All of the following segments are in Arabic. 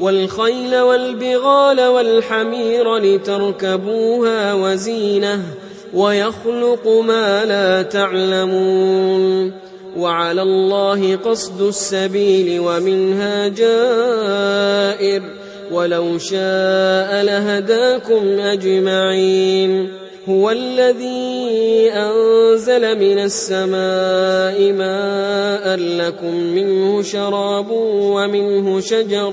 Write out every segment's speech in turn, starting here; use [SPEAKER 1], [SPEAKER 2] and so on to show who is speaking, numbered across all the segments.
[SPEAKER 1] والخيل والبغال والحمير لتركبوها وزينة ويخلق ما لا تعلمون وعلى الله قصد السبيل ومنها جائر ولو شاء لهداكم أجمعين هو الذي أنزل من السماء ماء لكم منه شراب ومنه شجر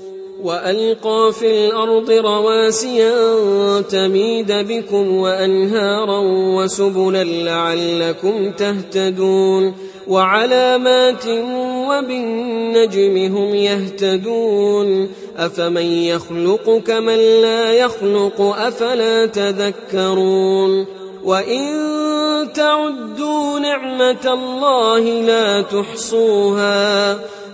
[SPEAKER 1] وألقى في الأرض رواسي أن تميد بكم وأنهارا وسبلا لعلكم تهتدون وعلامات وبالنجم هم يهتدون أفمن يخلق كمن لا يخلق أفلا تذكرون وإن تعدوا نعمة الله لا تحصوها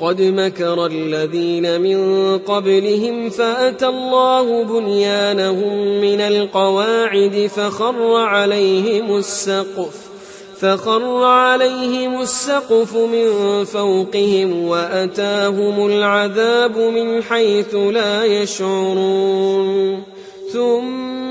[SPEAKER 1] قد مكر الذين من قبلهم فأتى الله بنيانهم من القواعد فخر عليهم السقف فخر عليهم السقف من فوقهم وأتاهم العذاب من حيث لا يشعرون. ثم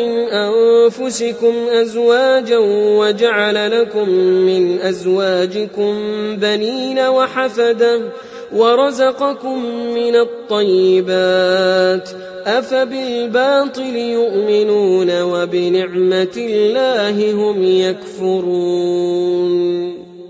[SPEAKER 1] من أنفسكم أزواجا وجعل لكم من أزواجكم بنين وحفدة ورزقكم من الطيبات أفبالباطل يؤمنون وبنعمة الله هم يكفرون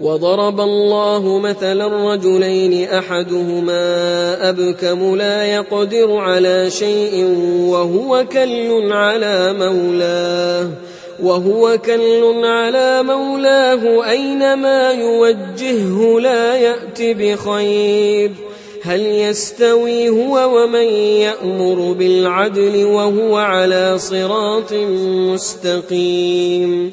[SPEAKER 1] وضرب الله مثلا رجلين أحدهما أبكم لا يقدر على شيء وهو كل على مولاه وهو كل على مولاه أينما يوجهه لا يأت بخير هل يستوي هو ومن يأمر بالعدل وهو على صراط مستقيم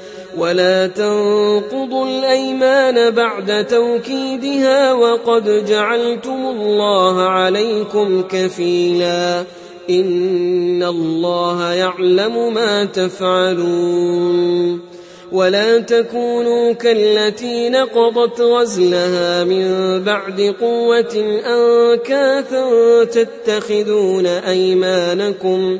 [SPEAKER 1] ولا تنقضوا الايمان بعد توكيدها وقد جعلتم الله عليكم كفيلا ان الله يعلم ما تفعلون ولا تكونوا كالتي نقضت غزلها من بعد قوه انكاثا تتخذون ايمانكم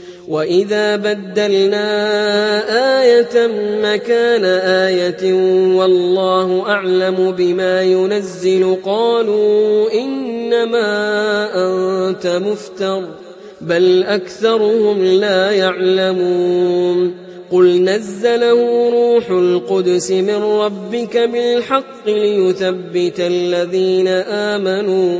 [SPEAKER 1] وإذا بدلنا آية مكان آية والله أعلم بما ينزل قالوا إنما أنت مفتر بل أكثرهم لا يعلمون قل نزله روح القدس من ربك بالحق ليثبت الذين آمنوا